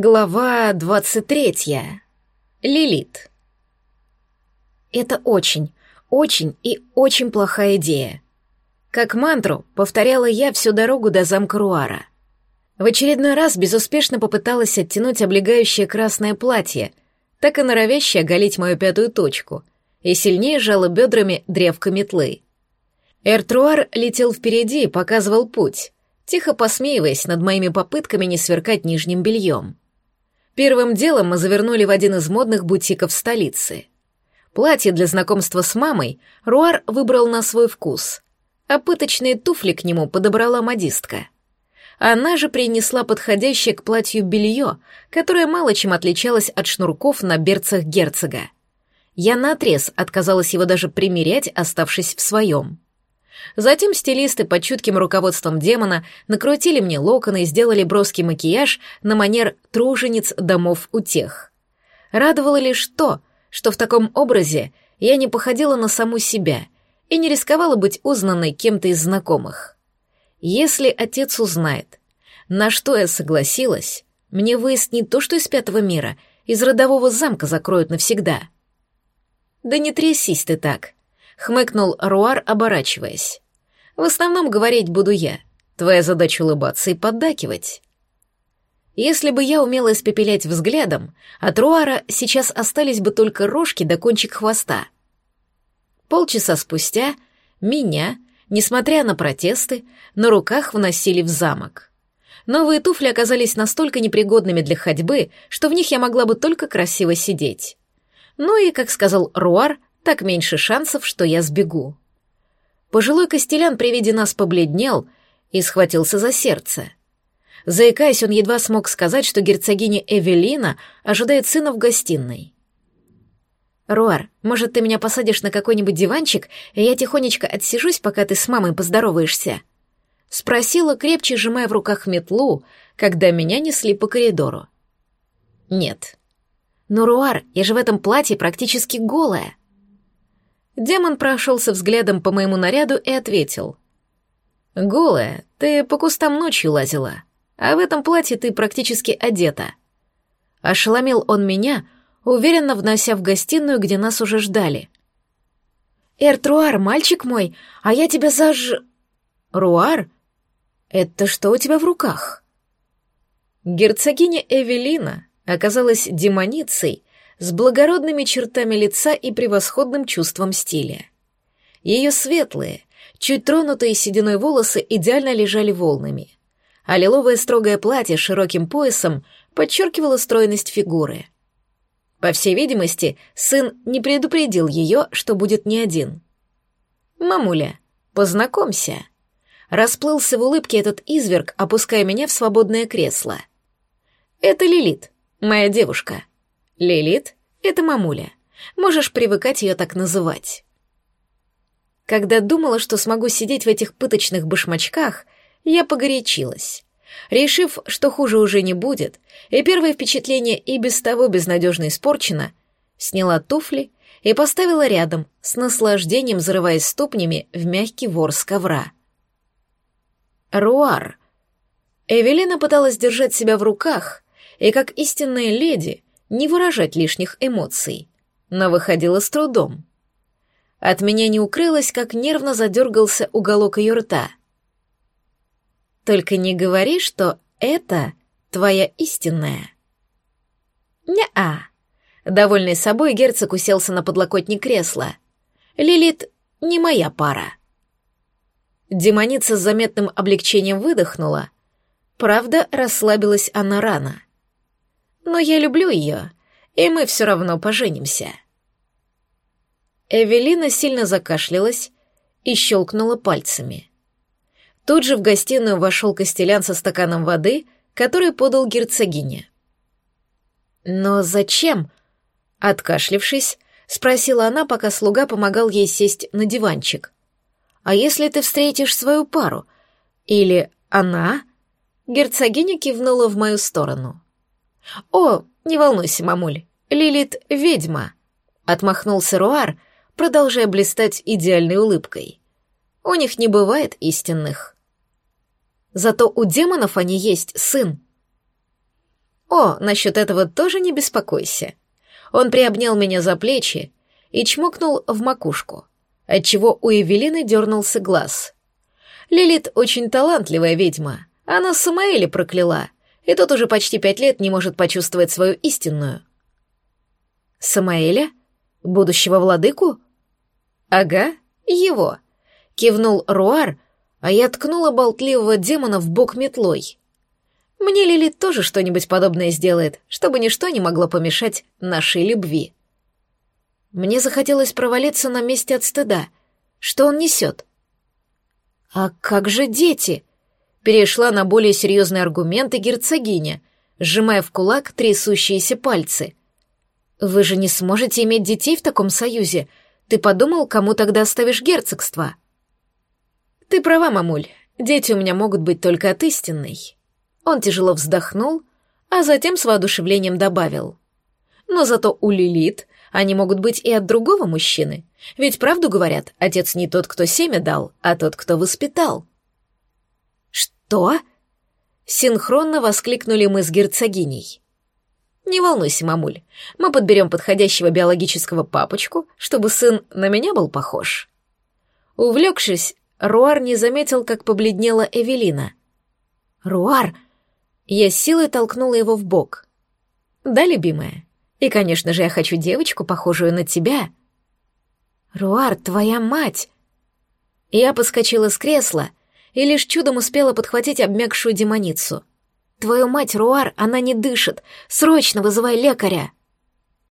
Глава двадцать третья. Лилит. Это очень, очень и очень плохая идея. Как мантру повторяла я всю дорогу до замка Руара. В очередной раз безуспешно попыталась оттянуть облегающее красное платье, так и норовящее оголить мою пятую точку, и сильнее жала бедрами древко метлы. Эртруар летел впереди и показывал путь, тихо посмеиваясь над моими попытками не сверкать нижним бельем. Первым делом мы завернули в один из модных бутиков столицы. Платье для знакомства с мамой Руар выбрал на свой вкус, а пыточные туфли к нему подобрала модистка. Она же принесла подходящее к платью белье, которое мало чем отличалось от шнурков на берцах герцога. Я наотрез отказалась его даже примерять, оставшись в своем. Затем стилисты под чутким руководством демона накрутили мне локоны и сделали броский макияж на манер тружениц домов утех. Радовало лишь то, что в таком образе я не походила на саму себя и не рисковала быть узнанной кем-то из знакомых. Если отец узнает, на что я согласилась, мне выезд не то что из пятого мира, из родового замка закроют навсегда. «Да не трясись ты так», — хмыкнул Руар, оборачиваясь. В основном говорить буду я. Твоя задача улыбаться и поддакивать. Если бы я умела испепелять взглядом, от Руара сейчас остались бы только рожки до кончик хвоста. Полчаса спустя меня, несмотря на протесты, на руках вносили в замок. Новые туфли оказались настолько непригодными для ходьбы, что в них я могла бы только красиво сидеть. Ну и, как сказал Руар, так меньше шансов, что я сбегу. Пожилой Костелян при виде нас побледнел и схватился за сердце. Заикаясь, он едва смог сказать, что герцогиня Эвелина ожидает сына в гостиной. «Руар, может, ты меня посадишь на какой-нибудь диванчик, и я тихонечко отсижусь, пока ты с мамой поздороваешься?» Спросила, крепче сжимая в руках метлу, когда меня несли по коридору. «Нет». «Но, Руар, я же в этом платье практически голая». Демон прошелся взглядом по моему наряду и ответил. «Голая, ты по кустам ночью лазила, а в этом платье ты практически одета». Ошеломил он меня, уверенно внося в гостиную, где нас уже ждали. «Эртруар, мальчик мой, а я тебя заж...» «Руар? Это что у тебя в руках?» Герцогиня Эвелина оказалась демоницей, с благородными чертами лица и превосходным чувством стиля. Ее светлые, чуть тронутые сединой волосы идеально лежали волнами, а лиловое строгое платье с широким поясом подчеркивало стройность фигуры. По всей видимости, сын не предупредил ее, что будет не один. «Мамуля, познакомься», расплылся в улыбке этот изверг, опуская меня в свободное кресло. «Это Лилит, моя девушка. Лилит — это мамуля. Можешь привыкать ее так называть. Когда думала, что смогу сидеть в этих пыточных башмачках, я погорячилась. Решив, что хуже уже не будет, и первое впечатление и без того безнадежно испорчено, сняла туфли и поставила рядом, с наслаждением зарываясь ступнями в мягкий ворс ковра. Руар. Эвелина пыталась держать себя в руках, и как истинная леди не выражать лишних эмоций, но выходила с трудом. От меня не укрылось, как нервно задергался уголок ее рта. «Только не говори, что это твоя истинная». «Не-а». Довольный собой, герцог уселся на подлокотник кресла. «Лилит не моя пара». Демоница с заметным облегчением выдохнула. Правда, расслабилась она рано но я люблю ее, и мы все равно поженимся». Эвелина сильно закашлялась и щелкнула пальцами. Тут же в гостиную вошел Костелян со стаканом воды, который подал герцогине. «Но зачем?» — откашлившись, спросила она, пока слуга помогал ей сесть на диванчик. «А если ты встретишь свою пару? Или она?» Герцогиня кивнула в мою сторону. «О, не волнуйся, мамуль, Лилит — ведьма», — отмахнулся Руар, продолжая блистать идеальной улыбкой. «У них не бывает истинных. Зато у демонов они есть сын». О, насчет этого тоже не беспокойся. Он приобнял меня за плечи и чмокнул в макушку, отчего у Эвелины дернулся глаз. Лилит очень талантливая ведьма. Она Самаэля прокляла, и тот уже почти пять лет не может почувствовать свою истинную. Самаэля? Будущего владыку? Ага, его. Кивнул Руар, а я ткнула болтливого демона в бок метлой. Мне Лилит тоже что-нибудь подобное сделает, чтобы ничто не могло помешать нашей любви. Мне захотелось провалиться на месте от стыда. Что он несет? А как же дети? Перешла на более серьезные аргументы герцогиня, сжимая в кулак трясущиеся пальцы. Вы же не сможете иметь детей в таком союзе. Ты подумал, кому тогда оставишь герцогство? Ты права, мамуль. Дети у меня могут быть только от истинной. Он тяжело вздохнул, а затем с воодушевлением добавил. Но зато у Лилит они могут быть и от другого мужчины. Ведь правду говорят, отец не тот, кто семя дал, а тот, кто воспитал. Что? Синхронно воскликнули мы с герцогиней. Не волнуйся, мамуль, мы подберем подходящего биологического папочку, чтобы сын на меня был похож. Увлекшись, Руар не заметил, как побледнела Эвелина. «Руар!» Я силой толкнула его в бок. «Да, любимая. И, конечно же, я хочу девочку, похожую на тебя». «Руар, твоя мать!» Я поскочила с кресла и лишь чудом успела подхватить обмякшую демоницу. «Твою мать, Руар, она не дышит! Срочно вызывай лекаря!»